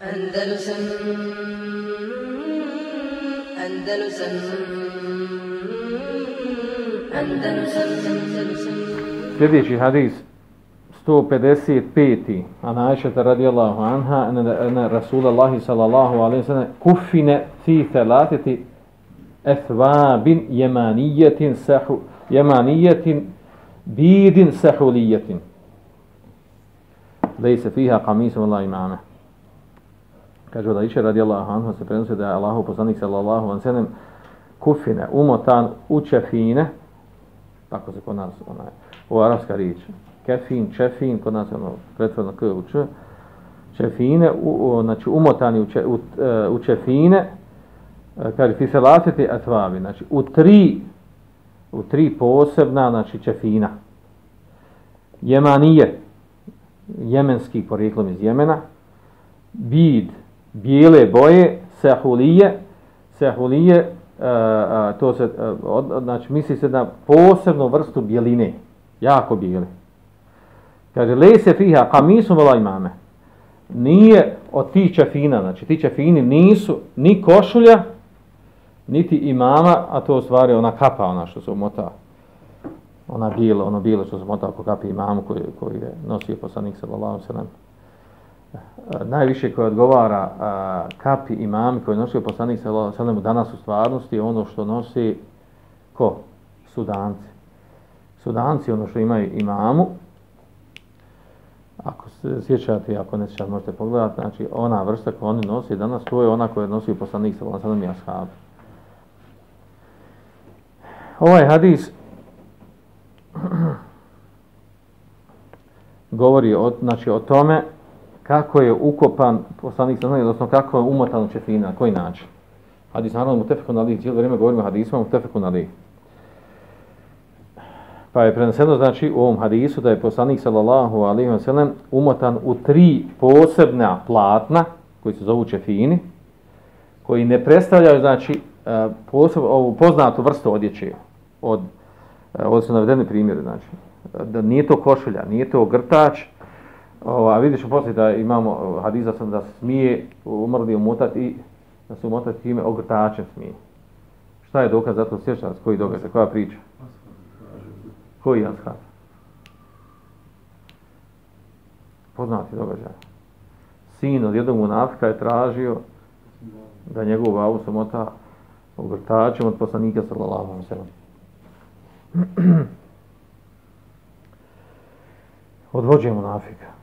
Andalusam Andalusam Andalusam Andalusam Sljedeći hadis 155. An Aishata radijallahu anha ana Rasulallahi sallallahu alaihi sallam kufine fi thelatiti ethvabin jemanijetin sahu jemanijetin bidin sahulijetin lejse fiha kamisu Allah imame kaže da Aisha radijallahu anhu se prenosi da je Allahov poslanik sallallahu alaihi sallam kufine umotan u čefine tako se kod nas onaj u arabska riječ kefin, čefin, kod nas je ono pretvorno k u č, čefine, u, u, znači umotani u, če, u, e, u čefine, e, kaže ti se lasiti atvabi, znači u tri, u tri posebna, znači čefina. Jemanije, jemenski porijeklom iz Jemena, bid, bijele boje, sehulije, sehulije, Uh, to se, uh, od, znači misli se na posebnu vrstu bijeline, jako bijele. Kaže, le se fiha kamisu vola imame. Nije od ti čefina, znači ti čefini nisu ni košulja, niti imama, a to u stvari ona kapa, ona što se umota, ona bilo, ono bilo što se umota oko kapi imamu koji, koji je nosio poslanik sallallahu sallam. Najviše koje odgovara a, kapi imam koji nosio poslanik sallallahu danas u stvarnosti ono što nosi ko? Sudanci. Sudanci ono što imaju imamu, ako se sjećate, ako ne sjećate, možete pogledati, znači ona vrsta koju oni nosi danas, to je ona koja nosi poslanik sallallahu alejhi ve sellem Ovaj hadis govori o, znači, o tome kako je ukopan poslanik sa Lansanom, odnosno kako je umotan u čefina, na koji način. Hadis naravno mu tefeku cijelo vrijeme govorimo o hadisima mu tefeku. Pa je preneseno znači u ovom hadisu da je poslanik sallallahu alejhi ve sellem umotan u tri posebna platna koji se zovu čefini koji ne predstavljaju znači e, poseb, ovu poznatu vrstu odjeće od e, ovdje su navedeni primjeri znači da nije to košulja, nije to grtač a vidiš poslije da imamo hadisa sam da smije umrli umotati i da se umotati time ogrtačem smije. Šta je dokaz za to sjećac? Koji dokaz? Koja priča? Koji ashab? Poznati događaj. Sin od jednog munafika je tražio da njegov babu se mota ogrtačem od poslanika sallallahu alaihi sallam. od munafika.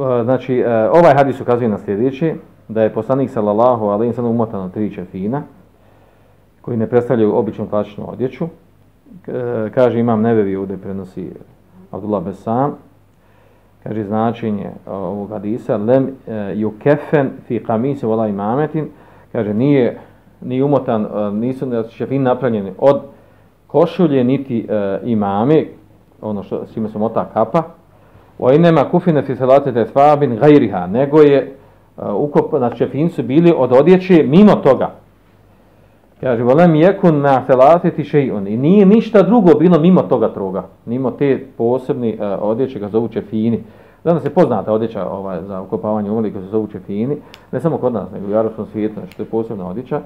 Pa, znači, e, ovaj hadis ukazuje na sljedeći, da je poslanik sallallahu alaihi sallam umotan od tri čefina, koji ne predstavljaju običnu klasičnu odjeću. E, kaže, imam nebevi ovdje prenosi Abdullah Besam. Kaže, značenje e, ovog hadisa, lem ju kefen fi kamise vola imametin. Kaže, nije, nije umotan, nisu znači, šefini napravljeni od košulje niti imame, ono što s ime se mota kapa. O inema kufine fi salate te fabin gajriha, nego je e, ukop, znači šefini su bili od odjeće mimo toga. Kaže, volem jekun na selatiti še'un. I nije ništa drugo bilo mimo toga troga. Mimo te posebni uh, e, odjeće ga zovu čefini. Danas je poznata odjeća ovaj, za ukopavanje umrli koji se zovu čefini. Ne samo kod nas, nego u Jarosnom svijetu, znači to je posebna odjeća.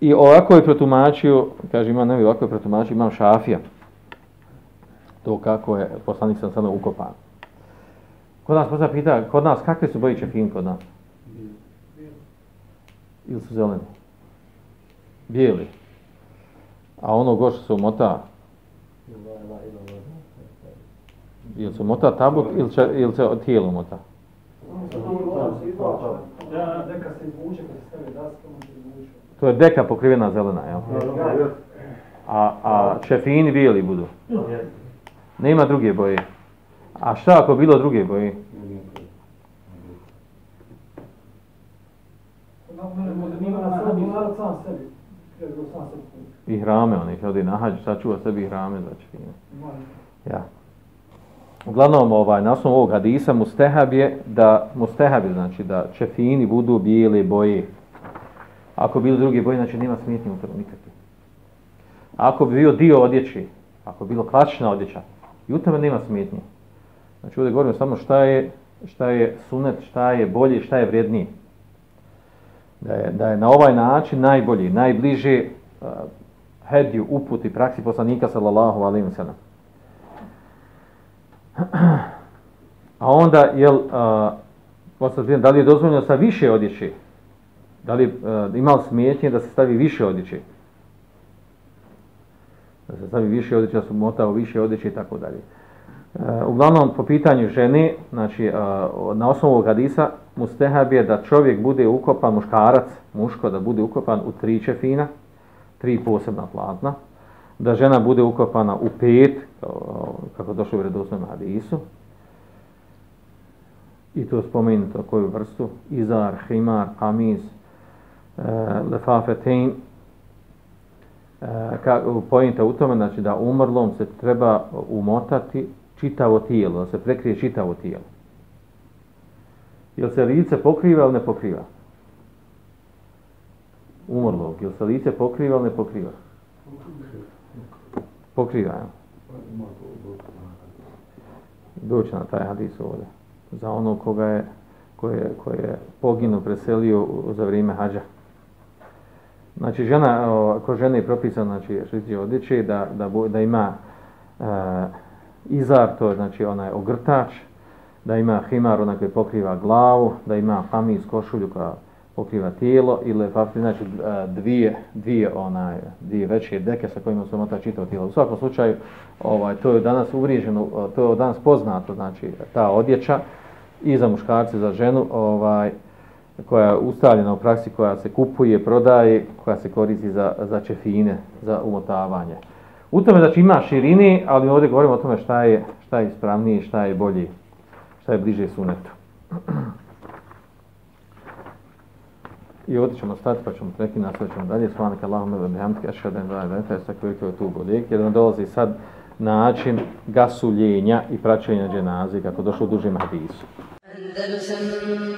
I ovako je protumačio, kaže, ima nevi, ovako je protumačio, imam šafija. To kako je poslanik sam sada ukopan. Kod nas poslije pita, kod nas, kakve su boji čefini kod nas? Ili su zeleni? bijeli. A ono gore što se umota, ili se umota tabuk ili, će, ili se tijelo umota? To je deka pokrivena zelena, jel? A, a čefini bijeli budu? Nema druge boje. A šta ako bilo druge boje? I hrame, oni kad odi na hađ, sačuva sebi hrame znači, za čefine. Ja. Uglavnom, ovaj, na osnovu ovog hadisa, mustehab je da, mustehab je, znači, da čefini budu bijele boje. Ako bilo druge boje, znači, nema smetnje u nikakve. Ako bi bio dio odjeći, ako bilo klačna odjeća, i u tome nema smetnje. Znači ovdje govorimo samo šta je, šta je sunet, šta je bolje, šta je vrijednije. Da je, da je na ovaj način najbolji, najbliže uh, hedju, uput i praksi poslanika sallallahu alaihi wa sallam. A onda, jel, uh, da li je dozvoljeno sa više odjeće? Da li uh, imao smetnje da se stavi više odjeće? Da se stavi više odjeće, da su motao više odjeće i tako dalje. Uh, uglavnom, po pitanju žene, znači, e, na osnovu ovog hadisa, mustehab je da čovjek bude ukopan, muškarac, muško, da bude ukopan u tri čefina, tri posebna platna, da žena bude ukopana u pet, kako došlo u redosnom hadisu, i to spomenuto koju vrstu, izar, himar, kamiz, e, lefafetein, Eh, e, pojenta u tome, znači da umrlom se treba umotati čitavo tijelo, da se prekrije čitavo tijelo. Jel se lice pokriva ili ne pokriva? Umrlog. Jel se lice pokriva ili ne pokriva? Pokriva, jel? Doći na taj hadis ovdje. Za ono koga je, koje, koje je poginu, preselio za vrijeme hađa. Znači, žena, ako žena je propisana, znači, šlici odjeće, da, da, da ima e, izar, to je, znači, onaj ogrtač, da ima himar, onaj koji pokriva glavu, da ima kamis, košulju koja pokriva tijelo ili fakti znači e, dvije dvije onaj dvije veće deke sa kojima se mota čitao tijelo. U svakom slučaju ovaj to je danas uvriježeno, to je danas poznato znači ta odjeća i za muškarce za ženu ovaj koja je ustavljena u praksi koja se kupuje, prodaje, koja se koristi za za čefine, za umotavanje. U tome znači ima širini, ali ovdje govorimo o tome šta je šta je ispravnije, šta je bolje, šta je bliže sunetu. I ovdje ćemo stati pa ćemo prekinuti, nastavit ćemo dalje. Svanak Allahumma wa bihamdika ashhadu an la ilaha illa anta astaghfiruka wa. Jer nam dolazi sad način gasuljenja i praćenja dženazi, kako došlo u dužim hadisu. Andalusam